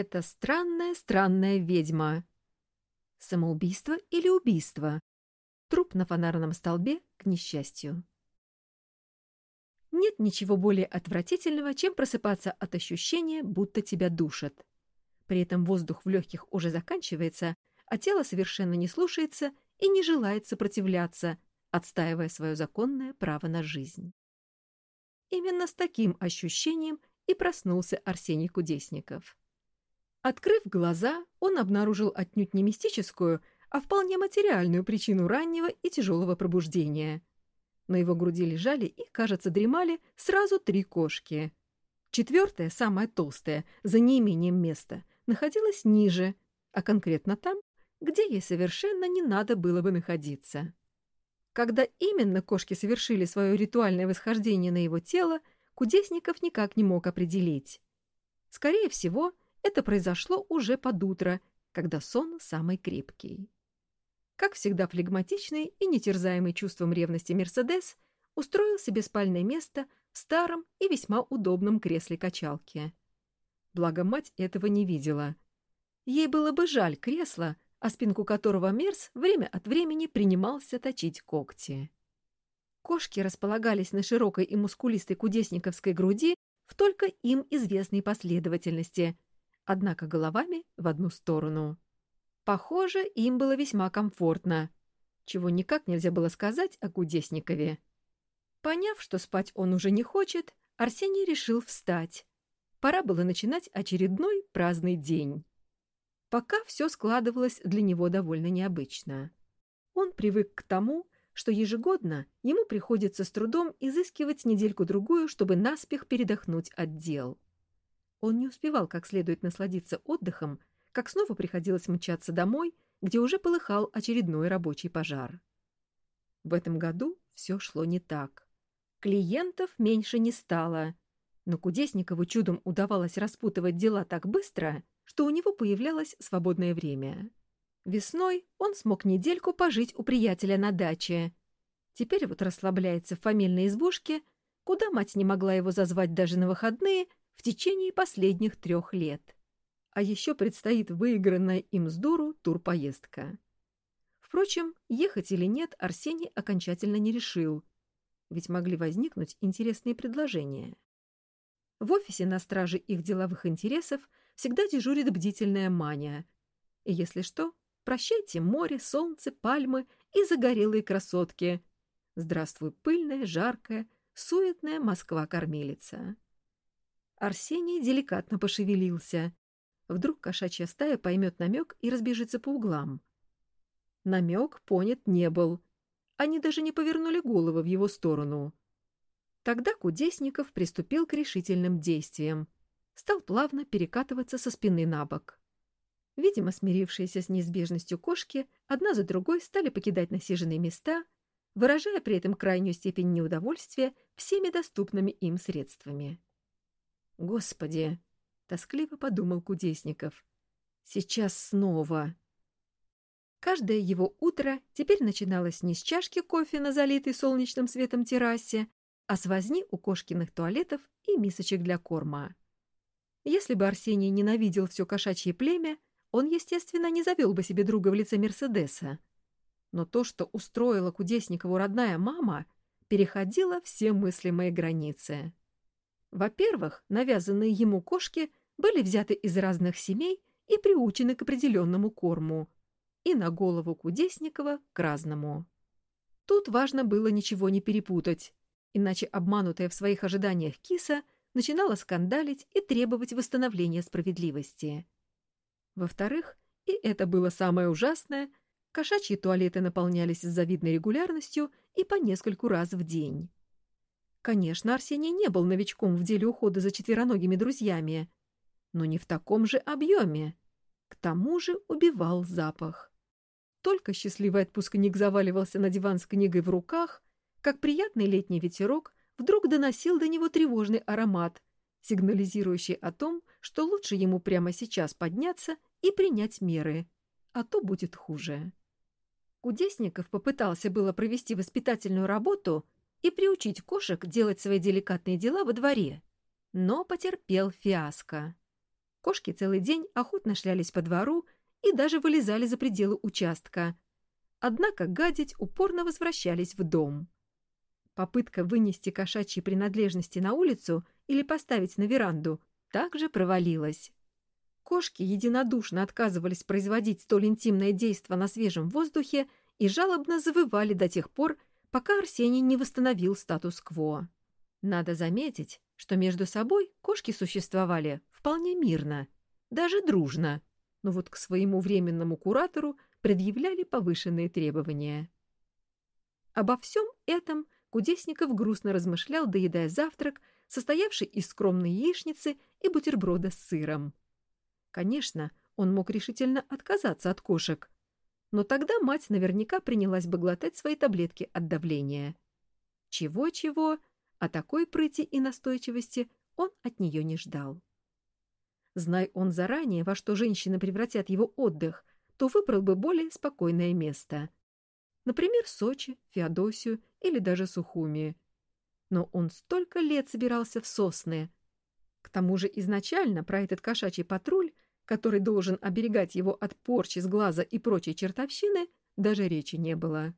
Это странная, странная ведьма. Самоубийство или убийство? Труп на фонарном столбе к несчастью. Нет ничего более отвратительного, чем просыпаться от ощущения, будто тебя душат. При этом воздух в легких уже заканчивается, а тело совершенно не слушается и не желает сопротивляться, отстаивая свое законное право на жизнь. Именно с таким ощущением и проснулся Арсений Кудесников. Открыв глаза, он обнаружил отнюдь не мистическую, а вполне материальную причину раннего и тяжелого пробуждения. На его груди лежали и, кажется, дремали сразу три кошки. Четвертая, самая толстая, за неимением места, находилась ниже, а конкретно там, где ей совершенно не надо было бы находиться. Когда именно кошки совершили свое ритуальное восхождение на его тело, Кудесников никак не мог определить. Скорее всего, это произошло уже под утро, когда сон самый крепкий. Как всегда флегматичный и нетерзаемый чувством ревности Мерседес устроил себе спальное место в старом и весьма удобном кресле-качалке. Благо мать этого не видела. Ей было бы жаль кресла, а спинку которого Мерс время от времени принимался точить когти. Кошки располагались на широкой и мускулистой кудесниковской груди в только им известной последовательности, однако головами в одну сторону. Похоже, им было весьма комфортно, чего никак нельзя было сказать о Кудесникове. Поняв, что спать он уже не хочет, Арсений решил встать. Пора было начинать очередной праздный день. Пока все складывалось для него довольно необычно. Он привык к тому, что ежегодно ему приходится с трудом изыскивать недельку-другую, чтобы наспех передохнуть от дел. Он не успевал как следует насладиться отдыхом, как снова приходилось мчаться домой, где уже полыхал очередной рабочий пожар. В этом году все шло не так. Клиентов меньше не стало, но Кудесникову чудом удавалось распутывать дела так быстро, что у него появлялось свободное время. Весной он смог недельку пожить у приятеля на даче. Теперь вот расслабляется в фамильной избушке, куда мать не могла его зазвать даже на выходные в течение последних трех лет. А еще предстоит выигранная им с дуру турпоездка. Впрочем, ехать или нет Арсений окончательно не решил, ведь могли возникнуть интересные предложения. В офисе на страже их деловых интересов всегда дежурит бдительная Маня. И если что, прощайте море, солнце, пальмы и загорелые красотки. Здравствуй, пыльная, жаркая, суетная Москва-кормилица. Арсений деликатно пошевелился. Вдруг кошачья стая поймет намек и разбежится по углам. Намек понят не был. Они даже не повернули головы в его сторону. Тогда Кудесников приступил к решительным действиям. Стал плавно перекатываться со спины на бок. Видимо, смирившиеся с неизбежностью кошки одна за другой стали покидать насиженные места, выражая при этом крайнюю степень неудовольствия всеми доступными им средствами. «Господи!» — тоскливо подумал Кудесников. «Сейчас снова!» Каждое его утро теперь начиналось не с чашки кофе на залитой солнечным светом террасе, а с возни у кошкиных туалетов и мисочек для корма. Если бы Арсений ненавидел все кошачье племя, он, естественно, не завел бы себе друга в лице Мерседеса. Но то, что устроила Кудесникову родная мама, переходило все мыслимые границы. Во-первых, навязанные ему кошки были взяты из разных семей и приучены к определенному корму, и на голову Кудесникова к разному. Тут важно было ничего не перепутать, иначе обманутая в своих ожиданиях киса начинала скандалить и требовать восстановления справедливости. Во-вторых, и это было самое ужасное, кошачьи туалеты наполнялись с завидной регулярностью и по нескольку раз в день. Конечно, Арсений не был новичком в деле ухода за четвероногими друзьями, но не в таком же объеме. К тому же убивал запах. Только счастливый отпускник заваливался на диван с книгой в руках, как приятный летний ветерок вдруг доносил до него тревожный аромат, сигнализирующий о том, что лучше ему прямо сейчас подняться и принять меры, а то будет хуже. Кудесников попытался было провести воспитательную работу и приучить кошек делать свои деликатные дела во дворе, но потерпел фиаско. Кошки целый день охотно шлялись по двору и даже вылезали за пределы участка. Однако гадить упорно возвращались в дом. Попытка вынести кошачьи принадлежности на улицу или поставить на веранду также провалилась. Кошки единодушно отказывались производить столь интимное действо на свежем воздухе и жалобно завывали до тех пор, пока Арсений не восстановил статус-кво. Надо заметить, что между собой кошки существовали вполне мирно, даже дружно, но вот к своему временному куратору предъявляли повышенные требования. Обо всем этом Кудесников грустно размышлял, доедая завтрак, состоявший из скромной яичницы и бутерброда с сыром. Конечно, он мог решительно отказаться от кошек. Но тогда мать наверняка принялась бы глотать свои таблетки от давления. Чего-чего, а такой прыти и настойчивости он от нее не ждал. Знай он заранее, во что женщины превратят его отдых, то выбрал бы более спокойное место. Например, Сочи, Феодосию или даже Сухуми. Но он столько лет собирался в сосны, к тому же изначально про этот кошачий патруль, который должен оберегать его от порчи с глаза и прочей чертовщины, даже речи не было.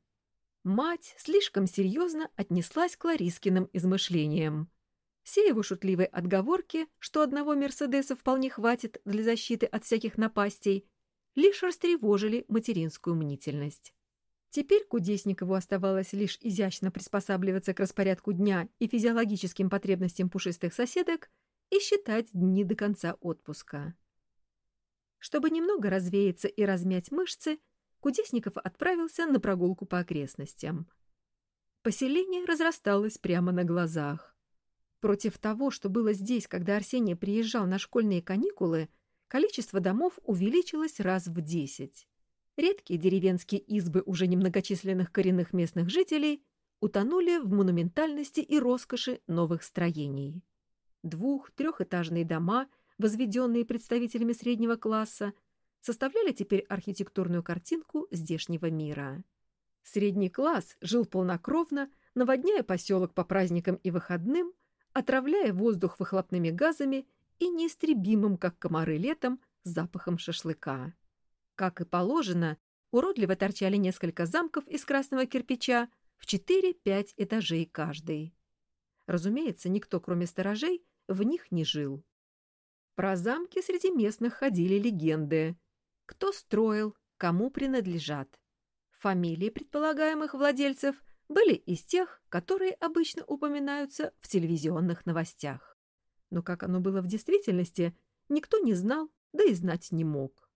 Мать слишком серьезно отнеслась к Ларискиным измышлениям. Все его шутливые отговорки, что одного «Мерседеса» вполне хватит для защиты от всяких напастей, лишь растревожили материнскую мнительность. Теперь Кудесникову оставалось лишь изящно приспосабливаться к распорядку дня и физиологическим потребностям пушистых соседок и считать дни до конца отпуска. Чтобы немного развеяться и размять мышцы, Кудесников отправился на прогулку по окрестностям. Поселение разрасталось прямо на глазах. Против того, что было здесь, когда Арсений приезжал на школьные каникулы, количество домов увеличилось раз в десять. Редкие деревенские избы уже немногочисленных коренных местных жителей утонули в монументальности и роскоши новых строений двух-, трехэтажные дома, возведенные представителями среднего класса, составляли теперь архитектурную картинку здешнего мира. Средний класс жил полнокровно, наводняя поселок по праздникам и выходным, отравляя воздух выхлопными газами и неистребимым, как комары летом, запахом шашлыка. Как и положено, уродливо торчали несколько замков из красного кирпича в 4-5 этажей каждый. Разумеется, никто, кроме сторожей, в них не жил. Про замки среди местных ходили легенды. Кто строил, кому принадлежат. Фамилии предполагаемых владельцев были из тех, которые обычно упоминаются в телевизионных новостях. Но как оно было в действительности, никто не знал, да и знать не мог.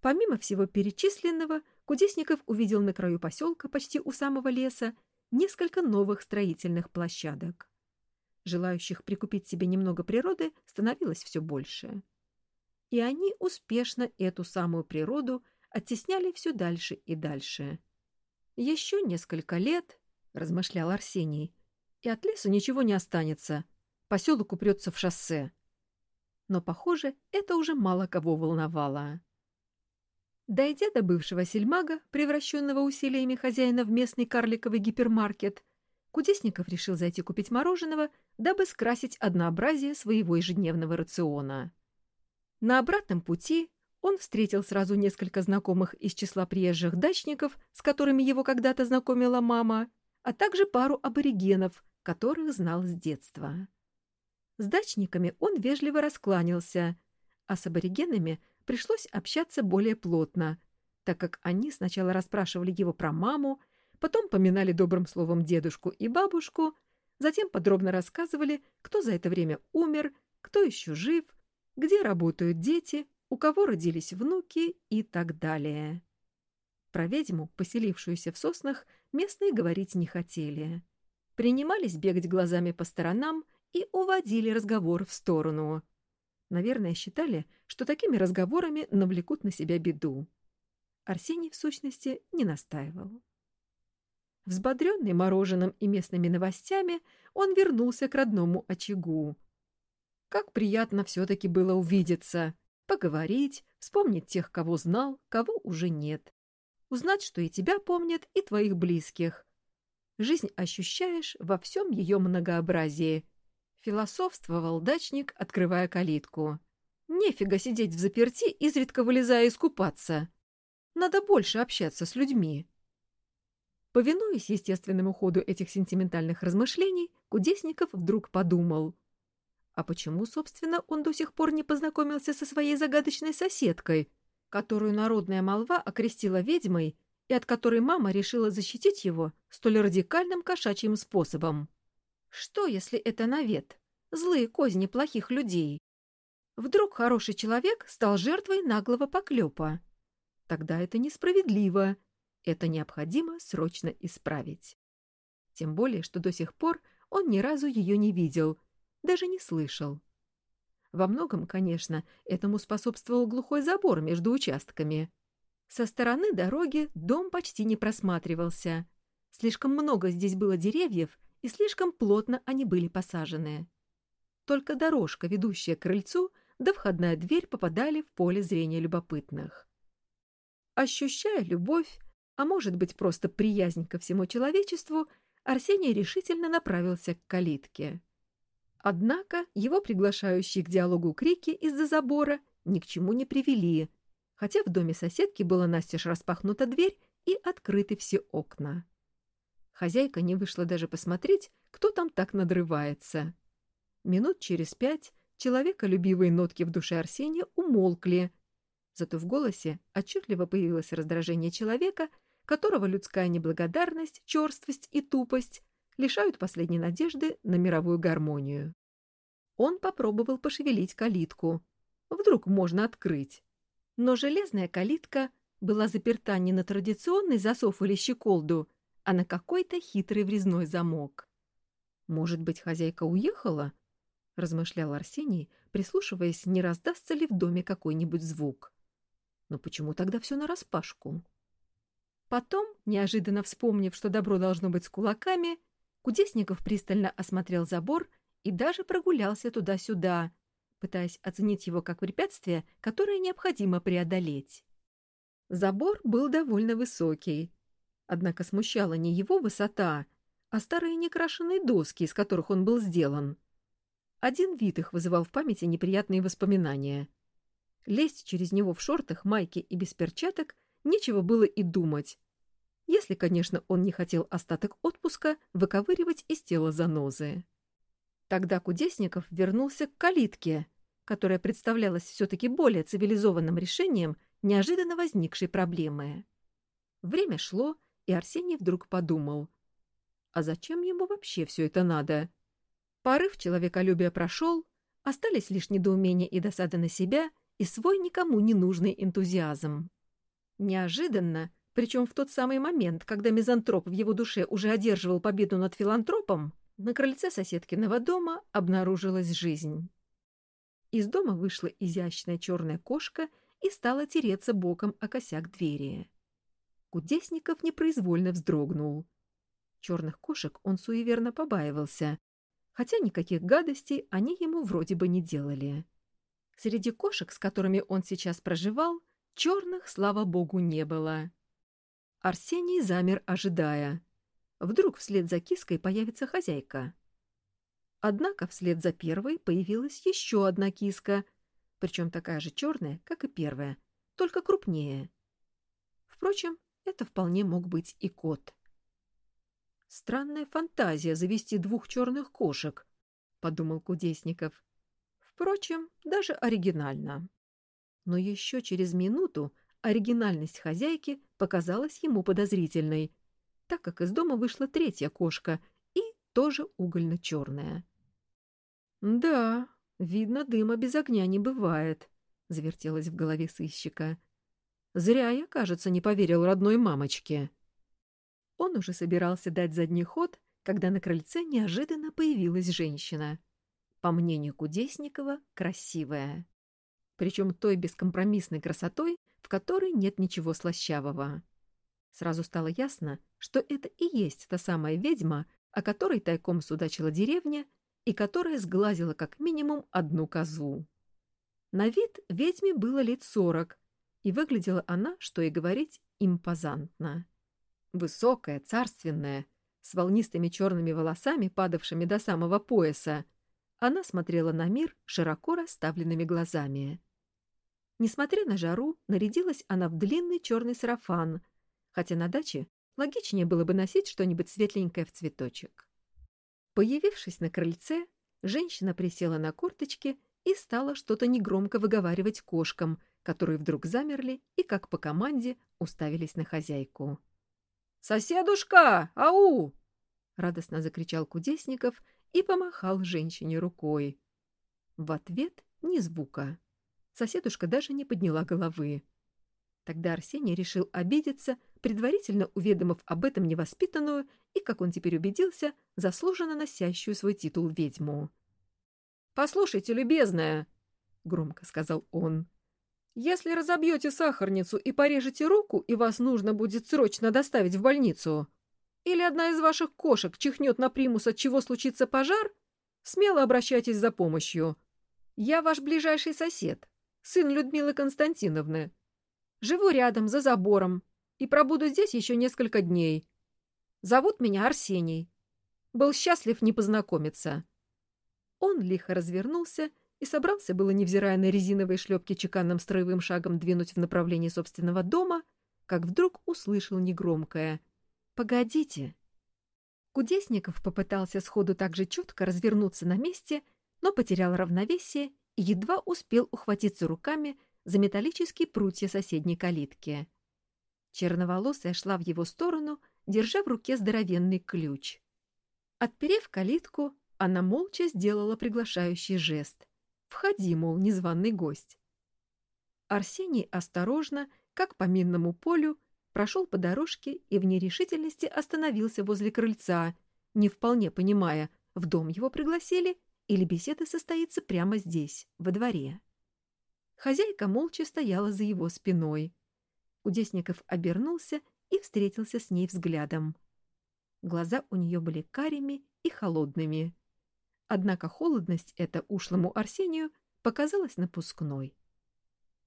Помимо всего перечисленного, Кудесников увидел на краю поселка, почти у самого леса, несколько новых строительных площадок. Желающих прикупить себе немного природы становилось все больше. И они успешно эту самую природу оттесняли все дальше и дальше. «Еще несколько лет», — размышлял Арсений, — «и от леса ничего не останется. Поселок упрется в шоссе». Но, похоже, это уже мало кого волновало. Дойдя до бывшего сельмага, превращенного усилиями хозяина в местный карликовый гипермаркет, Кудесников решил зайти купить мороженого, дабы скрасить однообразие своего ежедневного рациона. На обратном пути он встретил сразу несколько знакомых из числа приезжих дачников, с которыми его когда-то знакомила мама, а также пару аборигенов, которых знал с детства. С дачниками он вежливо раскланялся, а с аборигенами пришлось общаться более плотно, так как они сначала расспрашивали его про маму, потом поминали добрым словом дедушку и бабушку, затем подробно рассказывали, кто за это время умер, кто еще жив, где работают дети, у кого родились внуки и так далее. Про ведьму, поселившуюся в соснах, местные говорить не хотели. Принимались бегать глазами по сторонам и уводили разговор в сторону. Наверное, считали, что такими разговорами навлекут на себя беду. Арсений, в сущности, не настаивал. Взбодренный мороженым и местными новостями, он вернулся к родному очагу. Как приятно все-таки было увидеться, поговорить, вспомнить тех, кого знал, кого уже нет. Узнать, что и тебя помнят, и твоих близких. Жизнь ощущаешь во всем ее многообразии. Философствовал дачник, открывая калитку. Нефига сидеть в заперти, изредка вылезая искупаться. Надо больше общаться с людьми. Повинуясь естественному ходу этих сентиментальных размышлений, Кудесников вдруг подумал. А почему, собственно, он до сих пор не познакомился со своей загадочной соседкой, которую народная молва окрестила ведьмой и от которой мама решила защитить его столь радикальным кошачьим способом? Что, если это навет? Злые козни плохих людей? Вдруг хороший человек стал жертвой наглого поклепа? Тогда это несправедливо — это необходимо срочно исправить. Тем более, что до сих пор он ни разу ее не видел, даже не слышал. Во многом, конечно, этому способствовал глухой забор между участками. Со стороны дороги дом почти не просматривался. Слишком много здесь было деревьев, и слишком плотно они были посажены. Только дорожка, ведущая к крыльцу, да входная дверь попадали в поле зрения любопытных. Ощущая любовь, а может быть просто приязнь ко всему человечеству, Арсений решительно направился к калитке. Однако его приглашающие к диалогу крики из-за забора ни к чему не привели, хотя в доме соседки была настежь распахнута дверь и открыты все окна. Хозяйка не вышла даже посмотреть, кто там так надрывается. Минут через пять человеколюбивые нотки в душе Арсения умолкли, зато в голосе отчетливо появилось раздражение человека, которого людская неблагодарность, черствость и тупость лишают последней надежды на мировую гармонию. Он попробовал пошевелить калитку. Вдруг можно открыть. Но железная калитка была заперта не на традиционный засов или щеколду, а на какой-то хитрый врезной замок. «Может быть, хозяйка уехала?» — размышлял Арсений, прислушиваясь, не раздастся ли в доме какой-нибудь звук. «Но почему тогда все нараспашку?» Потом, неожиданно вспомнив, что добро должно быть с кулаками, Кудесников пристально осмотрел забор и даже прогулялся туда-сюда, пытаясь оценить его как препятствие, которое необходимо преодолеть. Забор был довольно высокий, однако смущала не его высота, а старые некрашенные доски, из которых он был сделан. Один вид их вызывал в памяти неприятные воспоминания. Лезть через него в шортах, майке и без перчаток нечего было и думать. Если, конечно, он не хотел остаток отпуска выковыривать из тела занозы. Тогда Кудесников вернулся к калитке, которая представлялась все-таки более цивилизованным решением неожиданно возникшей проблемы. Время шло, и Арсений вдруг подумал. А зачем ему вообще все это надо? Порыв человеколюбия прошел, остались лишь недоумение и досада на себя и свой никому не нужный энтузиазм. Неожиданно, причем в тот самый момент, когда мизантроп в его душе уже одерживал победу над филантропом, на крыльце соседкиного дома обнаружилась жизнь. Из дома вышла изящная черная кошка и стала тереться боком о косяк двери. Кудесников непроизвольно вздрогнул. Черных кошек он суеверно побаивался, хотя никаких гадостей они ему вроде бы не делали. Среди кошек, с которыми он сейчас проживал, Черных, слава богу, не было. Арсений замер, ожидая. Вдруг вслед за киской появится хозяйка. Однако вслед за первой появилась еще одна киска, причем такая же черная, как и первая, только крупнее. Впрочем, это вполне мог быть и кот. «Странная фантазия завести двух черных кошек», — подумал Кудесников. «Впрочем, даже оригинально». Но еще через минуту оригинальность хозяйки показалась ему подозрительной, так как из дома вышла третья кошка и тоже угольно-черная. «Да, видно, дыма без огня не бывает», — завертелось в голове сыщика. «Зря я, кажется, не поверил родной мамочке». Он уже собирался дать задний ход, когда на крыльце неожиданно появилась женщина. По мнению Кудесникова, красивая причем той бескомпромиссной красотой, в которой нет ничего слащавого. Сразу стало ясно, что это и есть та самая ведьма, о которой тайком судачила деревня и которая сглазила как минимум одну козу. На вид ведьме было лет сорок, и выглядела она, что и говорить, импозантно. Высокая, царственная, с волнистыми черными волосами, падавшими до самого пояса, Она смотрела на мир широко расставленными глазами. Несмотря на жару, нарядилась она в длинный черный сарафан, хотя на даче логичнее было бы носить что-нибудь светленькое в цветочек. Появившись на крыльце, женщина присела на корточки и стала что-то негромко выговаривать кошкам, которые вдруг замерли и, как по команде, уставились на хозяйку. «Соседушка! Ау!» — радостно закричал Кудесников и помахал женщине рукой. В ответ ни звука. Соседушка даже не подняла головы. Тогда Арсений решил обидеться, предварительно уведомив об этом невоспитанную и, как он теперь убедился, заслуженно носящую свой титул ведьму. «Послушайте, любезная!» — громко сказал он. «Если разобьете сахарницу и порежете руку, и вас нужно будет срочно доставить в больницу, или одна из ваших кошек чихнет на примус, от чего случится пожар, смело обращайтесь за помощью. Я ваш ближайший сосед, сын Людмилы Константиновны. Живу рядом, за забором, и пробуду здесь еще несколько дней. Зовут меня Арсений. Был счастлив не познакомиться. Он лихо развернулся и собрался было, невзирая на резиновые шлепки чеканным строевым шагом двинуть в направлении собственного дома, как вдруг услышал негромкое — «Погодите!» Кудесников попытался сходу так же чутко развернуться на месте, но потерял равновесие едва успел ухватиться руками за металлические прутья соседней калитки. Черноволосая шла в его сторону, держа в руке здоровенный ключ. Отперев калитку, она молча сделала приглашающий жест. «Входи, мол, незваный гость». Арсений осторожно, как по минному полю, прошел по дорожке и в нерешительности остановился возле крыльца, не вполне понимая, в дом его пригласили или беседа состоится прямо здесь, во дворе. Хозяйка молча стояла за его спиной. Кудесников обернулся и встретился с ней взглядом. Глаза у нее были карими и холодными. Однако холодность эта ушлому Арсению показалась напускной.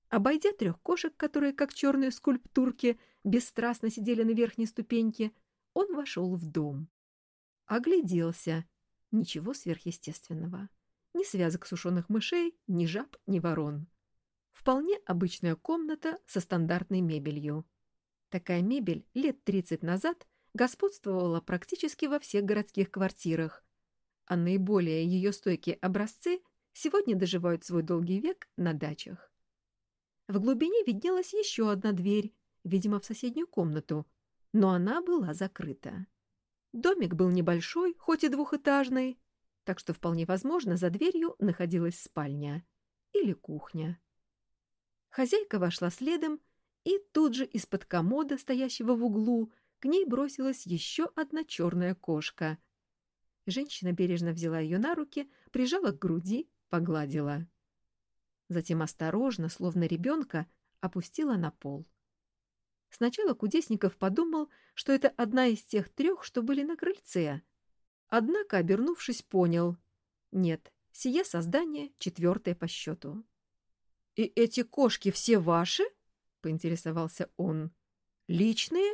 Обойдя трех кошек, которые, как черные скульптурки, бесстрастно сидели на верхней ступеньке, он вошел в дом. Огляделся. Ничего сверхъестественного. Ни связок сушеных мышей, ни жаб, ни ворон. Вполне обычная комната со стандартной мебелью. Такая мебель лет 30 назад господствовала практически во всех городских квартирах, а наиболее ее стойкие образцы сегодня доживают свой долгий век на дачах. В глубине виднелась еще одна дверь, видимо, в соседнюю комнату, но она была закрыта. Домик был небольшой, хоть и двухэтажный, так что вполне возможно, за дверью находилась спальня или кухня. Хозяйка вошла следом, и тут же из-под комода, стоящего в углу, к ней бросилась еще одна черная кошка. Женщина бережно взяла ее на руки, прижала к груди, погладила затем осторожно, словно ребенка, опустила на пол. Сначала Кудесников подумал, что это одна из тех трех, что были на крыльце. Однако, обернувшись, понял. Нет, сие создание четвертое по счету. — И эти кошки все ваши? — поинтересовался он. — Личные?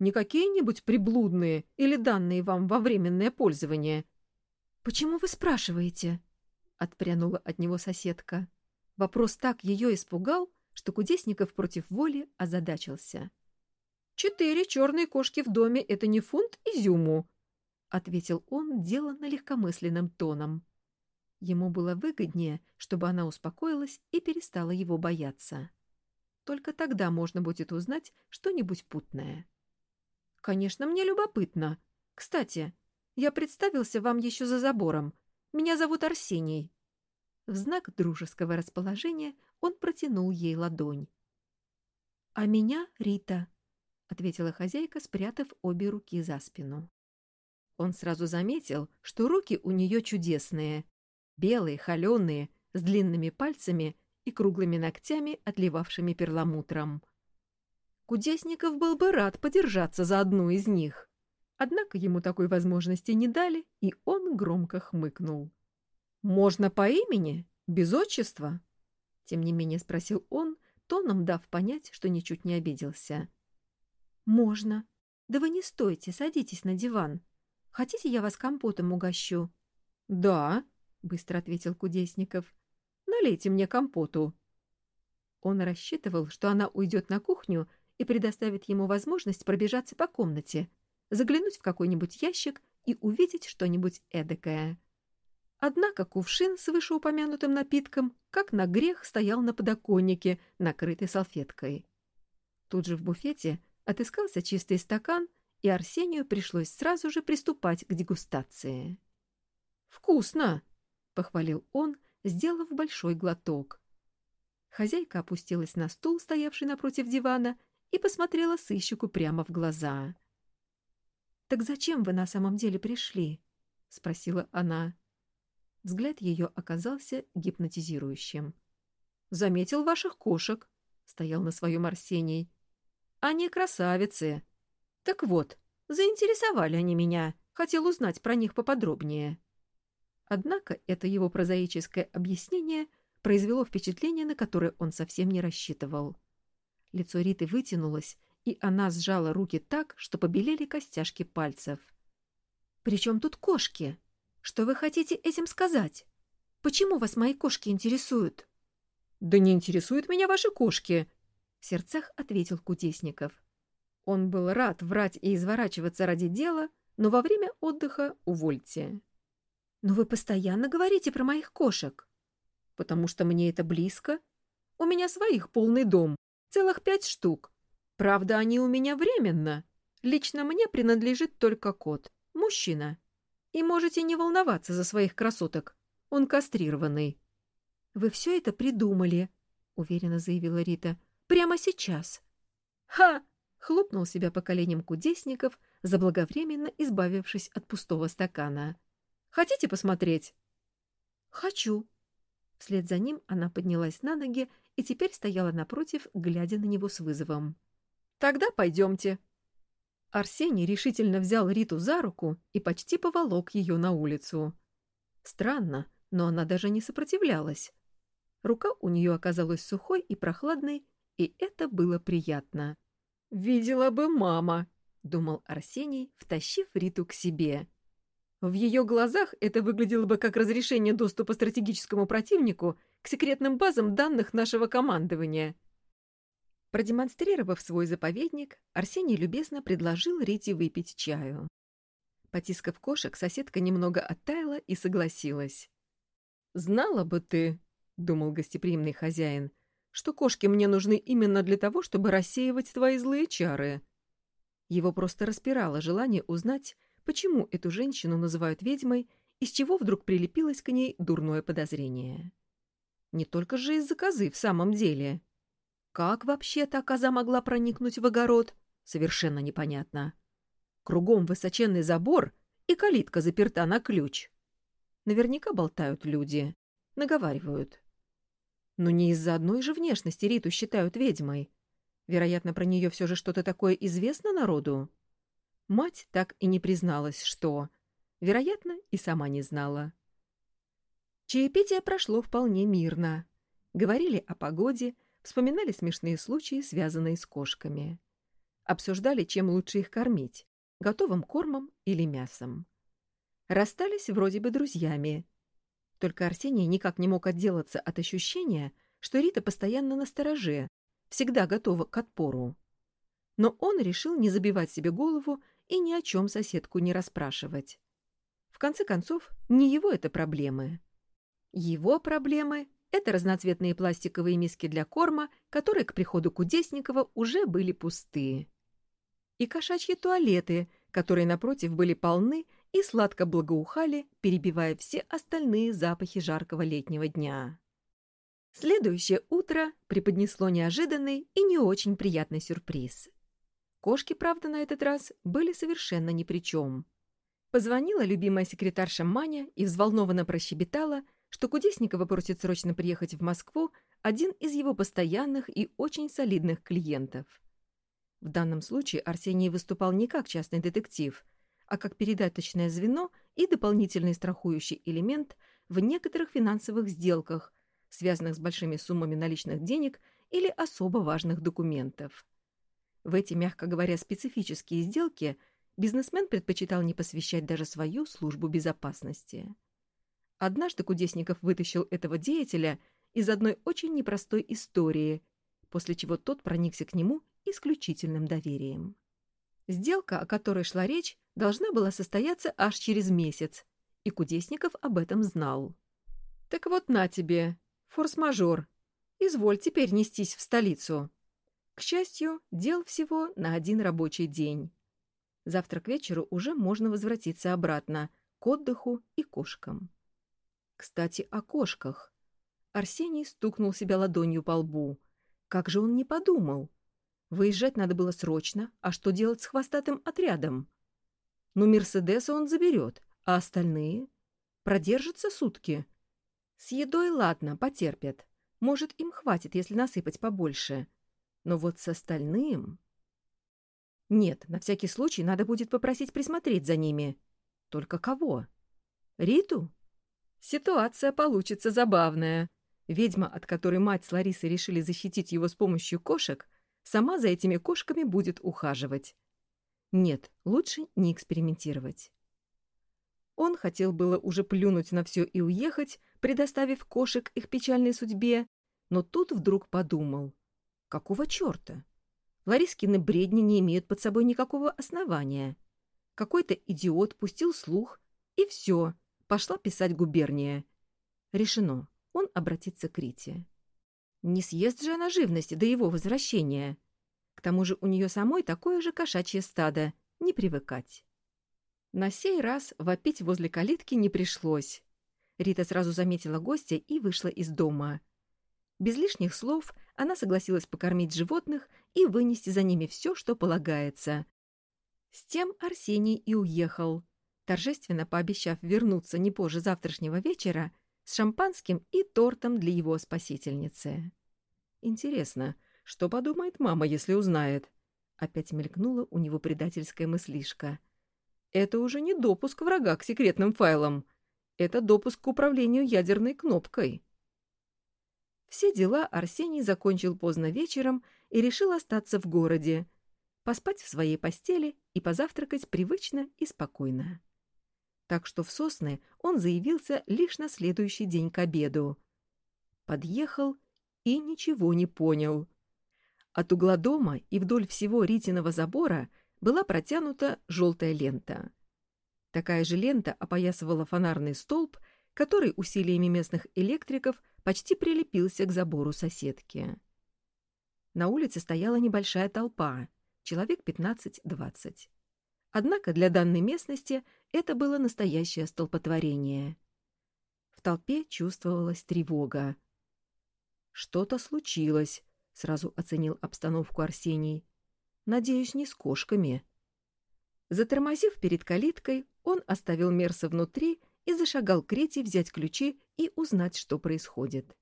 Не какие-нибудь приблудные или данные вам во временное пользование? — Почему вы спрашиваете? — отпрянула от него соседка. Вопрос так ее испугал, что Кудесников против воли озадачился. «Четыре черные кошки в доме — это не фунт изюму», — ответил он деланно легкомысленным тоном. Ему было выгоднее, чтобы она успокоилась и перестала его бояться. Только тогда можно будет узнать что-нибудь путное. «Конечно, мне любопытно. Кстати, я представился вам еще за забором. Меня зовут Арсений». В знак дружеского расположения он протянул ей ладонь. «А меня Рита», — ответила хозяйка, спрятав обе руки за спину. Он сразу заметил, что руки у нее чудесные, белые, холеные, с длинными пальцами и круглыми ногтями, отливавшими перламутром. Кудесников был бы рад подержаться за одну из них. Однако ему такой возможности не дали, и он громко хмыкнул. «Можно по имени? Без отчества?» Тем не менее спросил он, тоном дав понять, что ничуть не обиделся. «Можно. Да вы не стойте, садитесь на диван. Хотите, я вас компотом угощу?» «Да», — быстро ответил Кудесников. Налейте мне компоту. Он рассчитывал, что она уйдет на кухню и предоставит ему возможность пробежаться по комнате, заглянуть в какой-нибудь ящик и увидеть что-нибудь эдакое. Однако кувшин с вышеупомянутым напитком, как на грех, стоял на подоконнике, накрытый салфеткой. Тут же в буфете отыскался чистый стакан, и Арсению пришлось сразу же приступать к дегустации. «Вкусно!» — похвалил он, сделав большой глоток. Хозяйка опустилась на стул, стоявший напротив дивана, и посмотрела сыщику прямо в глаза. «Так зачем вы на самом деле пришли?» — спросила она. Взгляд ее оказался гипнотизирующим. «Заметил ваших кошек», — стоял на своем Арсений. «Они красавицы. Так вот, заинтересовали они меня. Хотел узнать про них поподробнее». Однако это его прозаическое объяснение произвело впечатление, на которое он совсем не рассчитывал. Лицо Риты вытянулось, и она сжала руки так, что побелели костяшки пальцев. «При чем тут кошки?» Что вы хотите этим сказать? Почему вас мои кошки интересуют? — Да не интересуют меня ваши кошки, — в сердцах ответил Кутесников. Он был рад врать и изворачиваться ради дела, но во время отдыха увольте. — Но вы постоянно говорите про моих кошек. — Потому что мне это близко. У меня своих полный дом, целых пять штук. Правда, они у меня временно. Лично мне принадлежит только кот, мужчина. И можете не волноваться за своих красоток. Он кастрированный. — Вы все это придумали, — уверенно заявила Рита. — Прямо сейчас. — Ха! — хлопнул себя по коленям кудесников, заблаговременно избавившись от пустого стакана. — Хотите посмотреть? — Хочу. Вслед за ним она поднялась на ноги и теперь стояла напротив, глядя на него с вызовом. — Тогда пойдемте. Арсений решительно взял Риту за руку и почти поволок ее на улицу. Странно, но она даже не сопротивлялась. Рука у нее оказалась сухой и прохладной, и это было приятно. «Видела бы мама», — думал Арсений, втащив Риту к себе. В ее глазах это выглядело бы как разрешение доступа стратегическому противнику к секретным базам данных нашего командования — Продемонстрировав свой заповедник, Арсений любезно предложил Рите выпить чаю. Потискав кошек, соседка немного оттаяла и согласилась. «Знала бы ты, — думал гостеприимный хозяин, — что кошки мне нужны именно для того, чтобы рассеивать твои злые чары». Его просто распирало желание узнать, почему эту женщину называют ведьмой и с чего вдруг прилепилось к ней дурное подозрение. Не только же из-за козы в самом деле. Как вообще та коза могла проникнуть в огород? Совершенно непонятно. Кругом высоченный забор и калитка заперта на ключ. Наверняка болтают люди. Наговаривают. Но не из-за одной же внешности Риту считают ведьмой. Вероятно, про нее все же что-то такое известно народу. Мать так и не призналась, что... Вероятно, и сама не знала. Чаепитие прошло вполне мирно. Говорили о погоде, Вспоминали смешные случаи, связанные с кошками. Обсуждали, чем лучше их кормить — готовым кормом или мясом. Расстались вроде бы друзьями. Только Арсений никак не мог отделаться от ощущения, что Рита постоянно на стороже, всегда готова к отпору. Но он решил не забивать себе голову и ни о чем соседку не расспрашивать. В конце концов, не его это проблемы. Его проблемы это разноцветные пластиковые миски для корма, которые к приходу Кудесникова уже были пустые. И кошачьи туалеты, которые, напротив, были полны и сладко благоухали, перебивая все остальные запахи жаркого летнего дня. Следующее утро преподнесло неожиданный и не очень приятный сюрприз. Кошки, правда, на этот раз были совершенно ни при чем. Позвонила любимая секретарша Маня и взволнованно прощебетала — что Кудесникова просит срочно приехать в Москву один из его постоянных и очень солидных клиентов. В данном случае Арсений выступал не как частный детектив, а как передаточное звено и дополнительный страхующий элемент в некоторых финансовых сделках, связанных с большими суммами наличных денег или особо важных документов. В эти, мягко говоря, специфические сделки бизнесмен предпочитал не посвящать даже свою службу безопасности. Однажды Кудесников вытащил этого деятеля из одной очень непростой истории, после чего тот проникся к нему исключительным доверием. Сделка, о которой шла речь, должна была состояться аж через месяц, и Кудесников об этом знал. «Так вот на тебе, форс-мажор. Изволь теперь нестись в столицу». К счастью, дел всего на один рабочий день. Завтра к вечеру уже можно возвратиться обратно, к отдыху и кошкам. Кстати, о кошках. Арсений стукнул себя ладонью по лбу. Как же он не подумал? Выезжать надо было срочно, а что делать с хвостатым отрядом? Ну, Мерседеса он заберет, а остальные? Продержатся сутки. С едой ладно, потерпят. Может, им хватит, если насыпать побольше. Но вот с остальным... Нет, на всякий случай надо будет попросить присмотреть за ними. Только кого? Риту? Ситуация получится забавная. Ведьма, от которой мать с Ларисой решили защитить его с помощью кошек, сама за этими кошками будет ухаживать. Нет, лучше не экспериментировать. Он хотел было уже плюнуть на все и уехать, предоставив кошек их печальной судьбе, но тут вдруг подумал. Какого черта? Ларискины бредни не имеют под собой никакого основания. Какой-то идиот пустил слух, и все, пошла писать губерния. Решено, он обратится к Рите. Не съест же она живности до его возвращения. К тому же у нее самой такое же кошачье стадо, не привыкать. На сей раз вопить возле калитки не пришлось. Рита сразу заметила гостя и вышла из дома. Без лишних слов она согласилась покормить животных и вынести за ними все, что полагается. С тем Арсений и уехал, торжественно пообещав вернуться не позже завтрашнего вечера с шампанским и тортом для его спасительницы. Интересно, что подумает мама, если узнает? Опять мелькнула у него предательская мыслишка. Это уже не допуск врага к секретным файлам. Это допуск к управлению ядерной кнопкой. Все дела Арсений закончил поздно вечером и решил остаться в городе, поспать в своей постели и позавтракать привычно и спокойно. Так что в Сосны он заявился лишь на следующий день к обеду. Подъехал и ничего не понял. От угла дома и вдоль всего Ритиного забора была протянута желтая лента. Такая же лента опоясывала фонарный столб, который усилиями местных электриков почти прилепился к забору соседки. На улице стояла небольшая толпа, человек 15-20. Однако для данной местности это было настоящее столпотворение. В толпе чувствовалась тревога. «Что-то случилось», — сразу оценил обстановку Арсений. «Надеюсь, не с кошками». Затормозив перед калиткой, он оставил Мерса внутри и зашагал к Рете взять ключи и узнать, что происходит.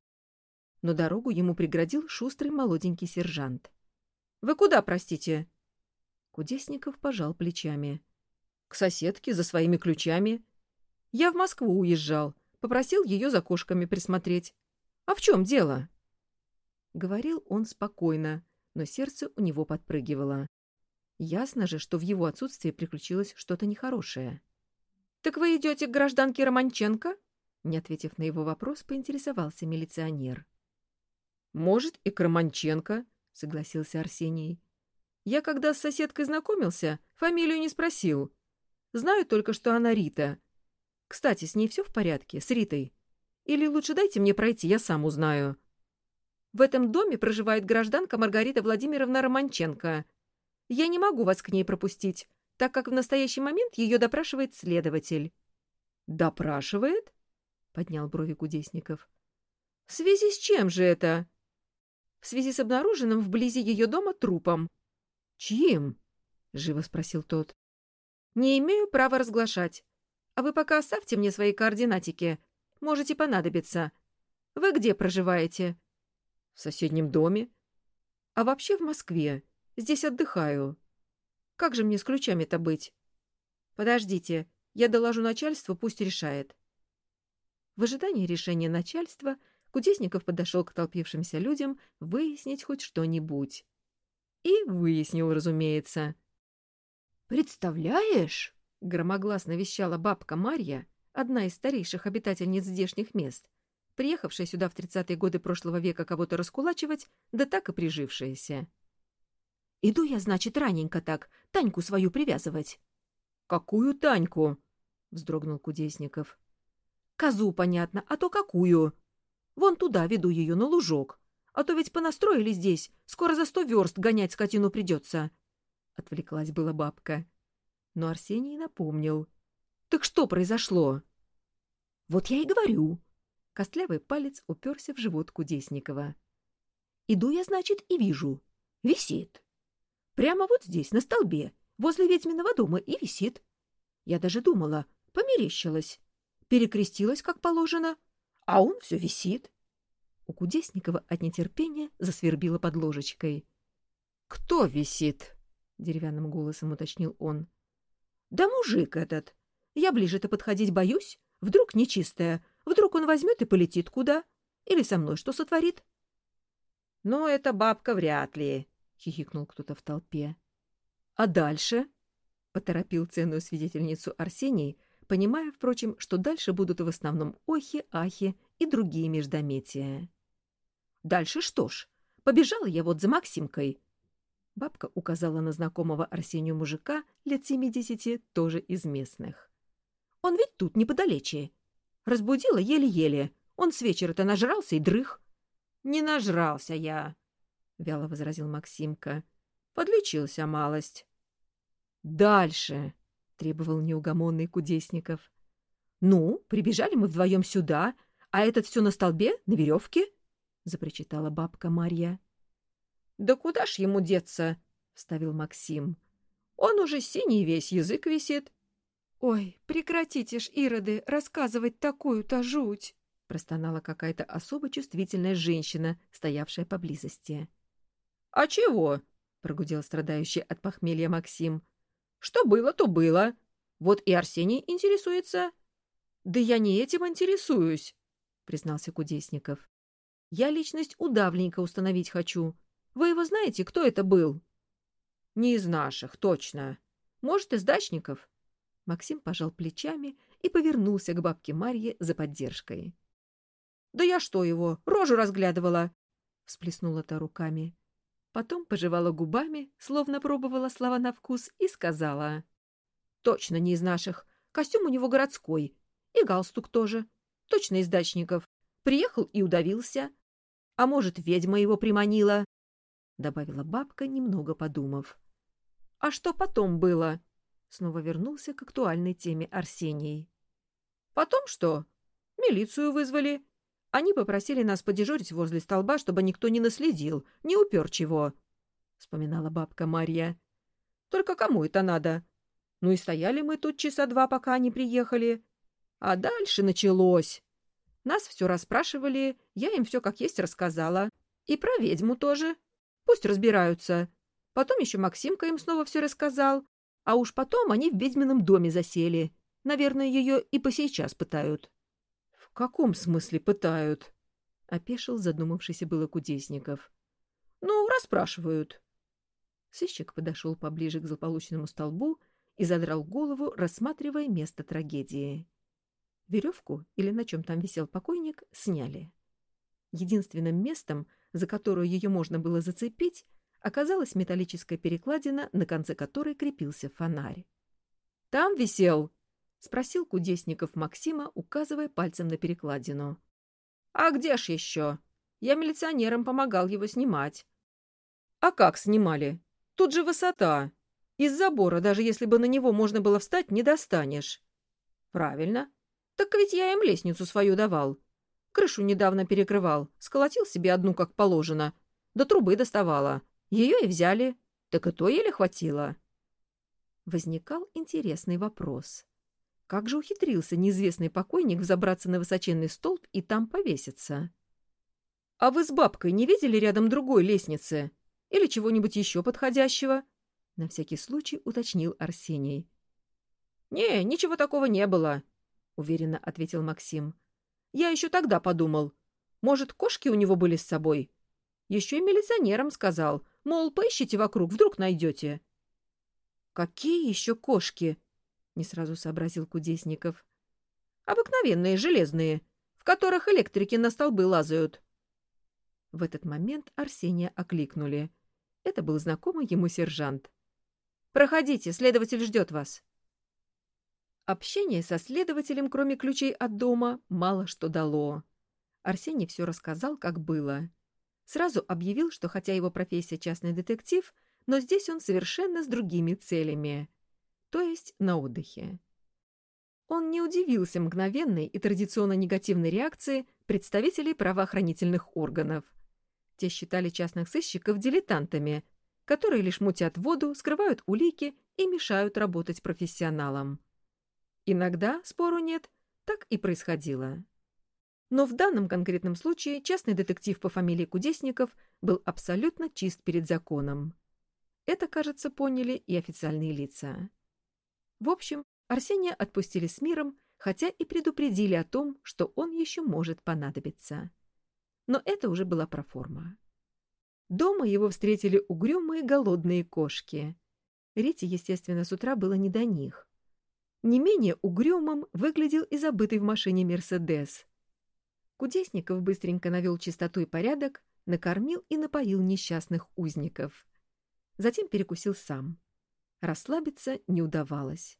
Но дорогу ему преградил шустрый молоденький сержант. «Вы куда, простите?» Кудесников пожал плечами. «К соседке за своими ключами. Я в Москву уезжал, попросил ее за кошками присмотреть. А в чем дело?» Говорил он спокойно, но сердце у него подпрыгивало. Ясно же, что в его отсутствии приключилось что-то нехорошее. «Так вы идете к гражданке Романченко?» Не ответив на его вопрос, поинтересовался милиционер. «Может, и к Романченко», — согласился Арсений. «Я, когда с соседкой знакомился, фамилию не спросил. Знаю только, что она Рита. Кстати, с ней все в порядке, с Ритой? Или лучше дайте мне пройти, я сам узнаю». В этом доме проживает гражданка Маргарита Владимировна Романченко. Я не могу вас к ней пропустить так как в настоящий момент ее допрашивает следователь. «Допрашивает?» — поднял брови Кудесников. «В связи с чем же это?» «В связи с обнаруженным вблизи ее дома трупом». «Чьим?» — живо спросил тот. «Не имею права разглашать. А вы пока оставьте мне свои координатики. Можете понадобиться. Вы где проживаете?» «В соседнем доме». «А вообще в Москве. Здесь отдыхаю». Как же мне с ключами-то быть? Подождите, я доложу начальству, пусть решает. В ожидании решения начальства Кудесников подошел к толпившимся людям выяснить хоть что-нибудь. И выяснил, разумеется. «Представляешь?» — громогласно вещала бабка Марья, одна из старейших обитательниц здешних мест, приехавшая сюда в тридцатые годы прошлого века кого-то раскулачивать, да так и прижившаяся. Иду я, значит, раненько так, Таньку свою привязывать. — Какую Таньку? — вздрогнул Кудесников. — Козу, понятно, а то какую? Вон туда веду ее, на лужок. А то ведь понастроили здесь, скоро за сто верст гонять скотину придется. Отвлеклась была бабка. Но Арсений напомнил. — Так что произошло? — Вот я и говорю. Костлявый палец уперся в живот Кудесникова. — Иду я, значит, и вижу. Висит. Прямо вот здесь, на столбе, возле ведьминого дома, и висит. Я даже думала, померещилась. Перекрестилась, как положено, а он все висит. У Кудесникова от нетерпения засвербило под ложечкой. — Кто висит? — деревянным голосом уточнил он. — Да мужик этот. Я ближе-то подходить боюсь. Вдруг нечистая. Вдруг он возьмет и полетит куда? Или со мной что сотворит? — Ну, это бабка вряд ли, — хихикнул кто-то в толпе. — А дальше? — поторопил ценную свидетельницу Арсений, понимая, впрочем, что дальше будут в основном охи, ахи и другие междометия. Дальше что ж, побежала я вот за Максимкой. Бабка указала на знакомого Арсению мужика лет семидесяти, тоже из местных. Он ведь тут неподалече. Разбудила еле-еле. Он с вечера-то нажрался и дрых. — Не нажрался я, — вяло возразил Максимка. — Подлечился малость. — Дальше, — требовал неугомонный Кудесников. — Ну, прибежали мы вдвоем сюда, а этот все на столбе, на веревке. — запричитала бабка Марья. — Да куда ж ему деться? — вставил Максим. — Он уже синий весь, язык висит. — Ой, прекратите ж, ироды, рассказывать такую-то жуть! — простонала какая-то особо чувствительная женщина, стоявшая поблизости. — А чего? — прогудел страдающий от похмелья Максим. — Что было, то было. Вот и Арсений интересуется. — Да я не этим интересуюсь, — признался Кудесников. Я личность удавленника установить хочу. Вы его знаете, кто это был? — Не из наших, точно. Может, из дачников? Максим пожал плечами и повернулся к бабке Марье за поддержкой. — Да я что его, рожу разглядывала! — всплеснула та руками. Потом пожевала губами, словно пробовала слова на вкус, и сказала. — Точно не из наших. Костюм у него городской. И галстук тоже. Точно из дачников. Приехал и удавился. А может, ведьма его приманила? — добавила бабка, немного подумав. — А что потом было? — снова вернулся к актуальной теме Арсений. — Потом что? Милицию вызвали. Они попросили нас подежурить возле столба, чтобы никто не наследил, не упер чего, — вспоминала бабка Марья. — Только кому это надо? Ну и стояли мы тут часа два, пока они приехали. А дальше началось. Нас все расспрашивали, я им все как есть рассказала. И про ведьму тоже. Пусть разбираются. Потом еще Максимка им снова все рассказал. А уж потом они в ведьмином доме засели. Наверное, ее и по сейчас пытают. — В каком смысле пытают? — опешил задумавшийся было Кудесников. — Ну, расспрашивают. Сыщик подошел поближе к злополучному столбу и задрал голову, рассматривая место трагедии. Веревку, или на чем там висел покойник, сняли. Единственным местом, за которое ее можно было зацепить, оказалась металлическая перекладина, на конце которой крепился фонарь. «Там висел?» — спросил Кудесников Максима, указывая пальцем на перекладину. «А где ж еще? Я милиционерам помогал его снимать». «А как снимали? Тут же высота. Из забора, даже если бы на него можно было встать, не достанешь». «Правильно. Так ведь я им лестницу свою давал. Крышу недавно перекрывал, сколотил себе одну как положено. До трубы доставала. Ее и взяли. Так и то еле хватило. Возникал интересный вопрос. Как же ухитрился неизвестный покойник взобраться на высоченный столб и там повеситься? — А вы с бабкой не видели рядом другой лестницы? Или чего-нибудь еще подходящего? — на всякий случай уточнил Арсений. — Не, ничего такого не было, — уверенно ответил Максим. «Я еще тогда подумал. Может, кошки у него были с собой? Еще и милиционерам сказал, мол, поищите вокруг, вдруг найдете». «Какие еще кошки?» — не сразу сообразил Кудесников. Обыкновенные, железные, в которых электрики на столбы лазают. В этот момент Арсения окликнули. Это был знакомый ему сержант. «Проходите, следователь ждет вас». Общение со следователем, кроме ключей от дома, мало что дало. Арсений все рассказал, как было. Сразу объявил, что хотя его профессия частный детектив, но здесь он совершенно с другими целями, то есть на отдыхе. Он не удивился мгновенной и традиционно негативной реакции представителей правоохранительных органов. Те считали частных сыщиков дилетантами, которые лишь мутят воду, скрывают улики и мешают работать профессионалам. Иногда, спору нет, так и происходило. Но в данном конкретном случае частный детектив по фамилии Кудесников был абсолютно чист перед законом. Это, кажется, поняли и официальные лица. В общем, Арсения отпустили с миром, хотя и предупредили о том, что он еще может понадобиться. Но это уже была проформа. Дома его встретили угрюмые голодные кошки. Рите, естественно, с утра было не до них. Не менее угрюмым выглядел и забытый в машине «Мерседес». Кудесников быстренько навел чистоту и порядок, накормил и напоил несчастных узников. Затем перекусил сам. Расслабиться не удавалось.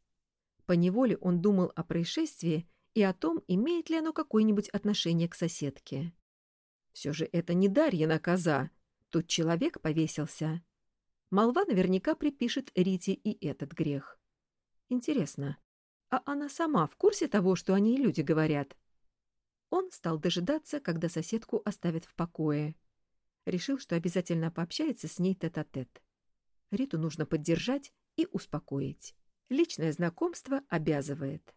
Поневоле он думал о происшествии и о том, имеет ли оно какое-нибудь отношение к соседке. Все же это не Дарьина коза. Тут человек повесился. Молва наверняка припишет Рите и этот грех. Интересно, а она сама в курсе того, что о ней люди говорят? Он стал дожидаться, когда соседку оставят в покое. Решил, что обязательно пообщается с ней тет-а-тет. -тет. Риту нужно поддержать и успокоить. Личное знакомство обязывает.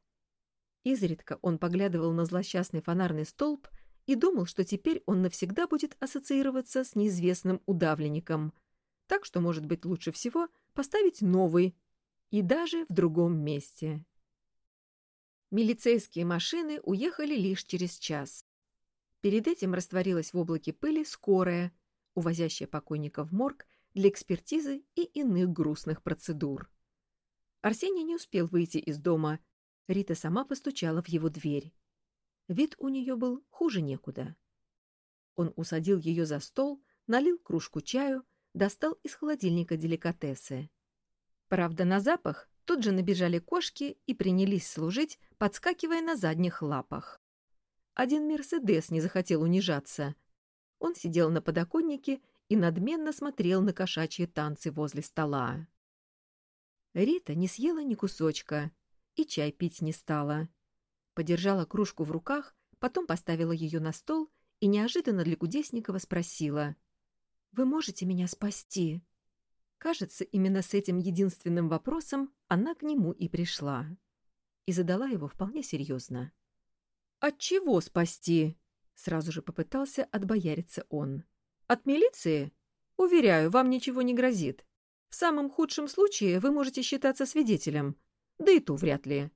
Изредка он поглядывал на злосчастный фонарный столб и думал, что теперь он навсегда будет ассоциироваться с неизвестным удавленником. Так что, может быть, лучше всего поставить новый и даже в другом месте. Милицейские машины уехали лишь через час. Перед этим растворилась в облаке пыли скорая, увозящая покойника в морг для экспертизы и иных грустных процедур. Арсений не успел выйти из дома. Рита сама постучала в его дверь. Вид у нее был хуже некуда. Он усадил ее за стол, налил кружку чаю, достал из холодильника деликатесы. Правда, на запах тут же набежали кошки и принялись служить, подскакивая на задних лапах. Один «Мерседес» не захотел унижаться. Он сидел на подоконнике и надменно смотрел на кошачьи танцы возле стола. Рита не съела ни кусочка и чай пить не стала. Подержала кружку в руках, потом поставила ее на стол и неожиданно для Кудесникова спросила. «Вы можете меня спасти?» Кажется, именно с этим единственным вопросом она к нему и пришла. И задала его вполне серьезно. «От чего спасти?» — сразу же попытался отбояриться он. «От милиции? Уверяю, вам ничего не грозит. В самом худшем случае вы можете считаться свидетелем, да и то вряд ли.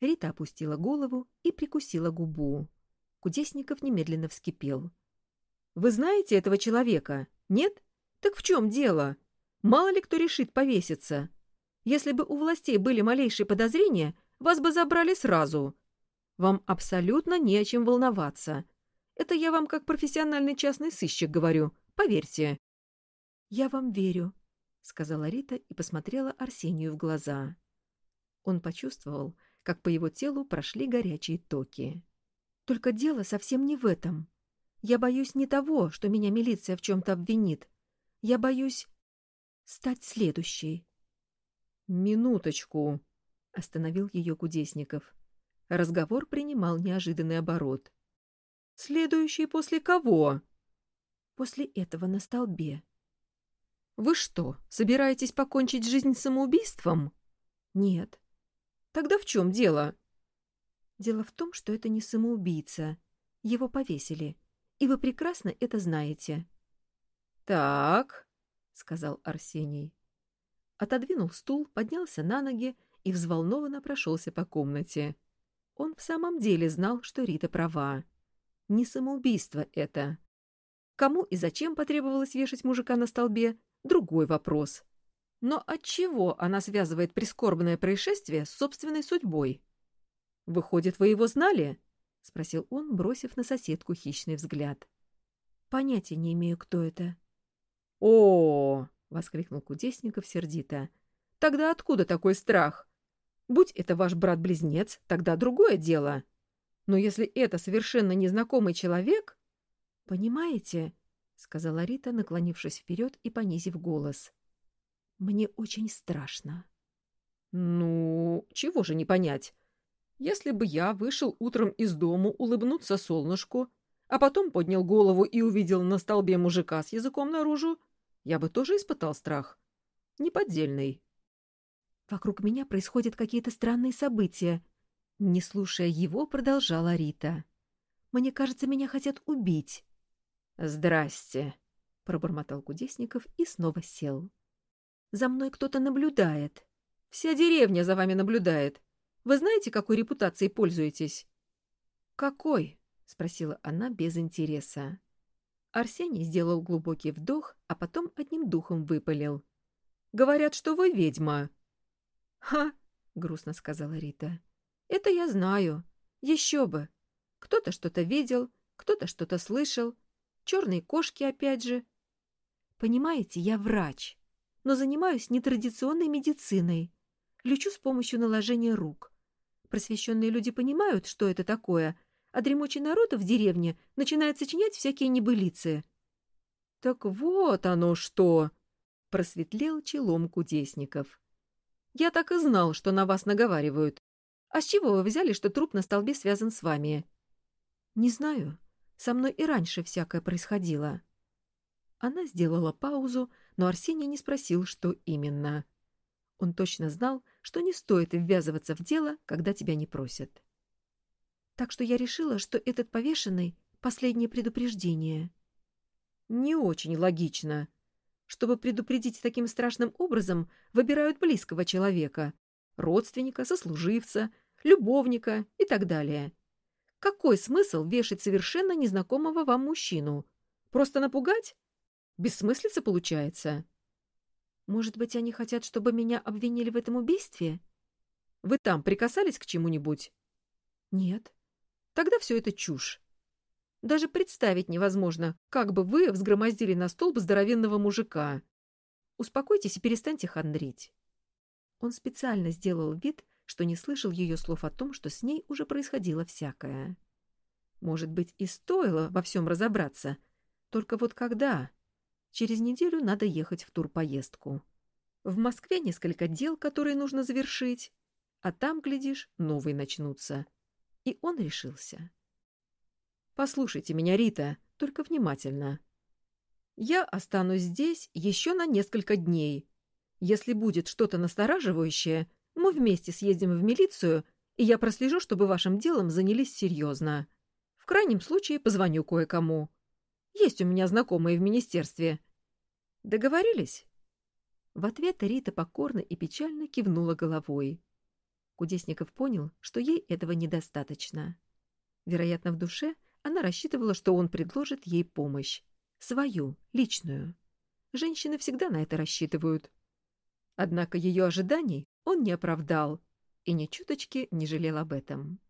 Рита опустила голову и прикусила губу. Кудесников немедленно вскипел. «Вы знаете этого человека? Нет? Так в чем дело? Мало ли кто решит повеситься. Если бы у властей были малейшие подозрения, вас бы забрали сразу. Вам абсолютно не о чем волноваться. Это я вам как профессиональный частный сыщик говорю, поверьте». «Я вам верю», — сказала Рита и посмотрела Арсению в глаза. Он почувствовал, как по его телу прошли горячие токи. «Только дело совсем не в этом. Я боюсь не того, что меня милиция в чем-то обвинит. Я боюсь стать следующей». «Минуточку», — остановил ее Кудесников. Разговор принимал неожиданный оборот. «Следующий после кого?» «После этого на столбе», вы что, собираетесь покончить жизнь самоубийством? Нет. Тогда в чем дело? Дело в том, что это не самоубийца. Его повесили. И вы прекрасно это знаете. Так, сказал Арсений. Отодвинул стул, поднялся на ноги и взволнованно прошелся по комнате. Он в самом деле знал, что Рита права. Не самоубийство это. Кому и зачем потребовалось вешать мужика на столбе, другой вопрос. Но от чего она связывает прискорбное происшествие с собственной судьбой? Выходит, вы его знали? — спросил он, бросив на соседку хищный взгляд. — Понятия не имею, кто это. — О! — воскликнул Кудесников сердито. — Тогда откуда такой страх? Будь это ваш брат-близнец, тогда другое дело. Но если это совершенно незнакомый человек... — Понимаете, — сказала Рита, наклонившись вперед и понизив голос. — Мне очень страшно. — Ну, чего же не понять? Если бы я вышел утром из дому улыбнуться солнышку, а потом поднял голову и увидел на столбе мужика с языком наружу, я бы тоже испытал страх. Неподдельный. Вокруг меня происходят какие-то странные события. Не слушая его, продолжала Рита. Мне кажется, меня хотят убить. «Здрасте», — пробормотал Кудесников и снова сел. «За мной кто-то наблюдает. Вся деревня за вами наблюдает. Вы знаете, какой репутацией пользуетесь?» «Какой?» — спросила она без интереса. Арсений сделал глубокий вдох, а потом одним духом выпалил. «Говорят, что вы ведьма». «Ха!» — грустно сказала Рита. «Это я знаю. Еще бы. Кто-то что-то видел, кто-то что-то слышал, черные кошки опять же. Понимаете, я врач, но занимаюсь нетрадиционной медициной. Лечу с помощью наложения рук. Просвещенные люди понимают, что это такое, а дремучий народ в деревне начинает сочинять всякие небылицы. — Так вот оно что! — просветлел челом кудесников. — Я так и знал, что на вас наговаривают. А с чего вы взяли, что труп на столбе связан с вами? — Не знаю. Со мной и раньше всякое происходило. Она сделала паузу, но Арсений не спросил, что именно. Он точно знал, что не стоит ввязываться в дело, когда тебя не просят. Так что я решила, что этот повешенный — последнее предупреждение. Не очень логично. Чтобы предупредить таким страшным образом, выбирают близкого человека — родственника, сослуживца, любовника и так далее — какой смысл вешать совершенно незнакомого вам мужчину? Просто напугать? Бессмыслица получается. Может быть, они хотят, чтобы меня обвинили в этом убийстве? Вы там прикасались к чему-нибудь? Нет. Тогда все это чушь. Даже представить невозможно, как бы вы взгромоздили на столб здоровенного мужика. Успокойтесь и перестаньте хандрить. Он специально сделал вид, что не слышал ее слов о том, что с ней уже происходило всякое. Может быть, и стоило во всем разобраться. Только вот когда? Через неделю надо ехать в турпоездку. В Москве несколько дел, которые нужно завершить, а там, глядишь, новые начнутся. И он решился. «Послушайте меня, Рита, только внимательно. Я останусь здесь еще на несколько дней. Если будет что-то настораживающее, мы вместе съездим в милицию, и я прослежу, чтобы вашим делом занялись серьезно. В крайнем случае позвоню кое-кому. Есть у меня знакомые в министерстве. Договорились?» В ответ Рита покорно и печально кивнула головой. Кудесников понял, что ей этого недостаточно. Вероятно, в душе она рассчитывала, что он предложит ей помощь. Свою, личную. Женщины всегда на это рассчитывают. Однако ее ожиданий он не оправдал и ни чуточки не жалел об этом.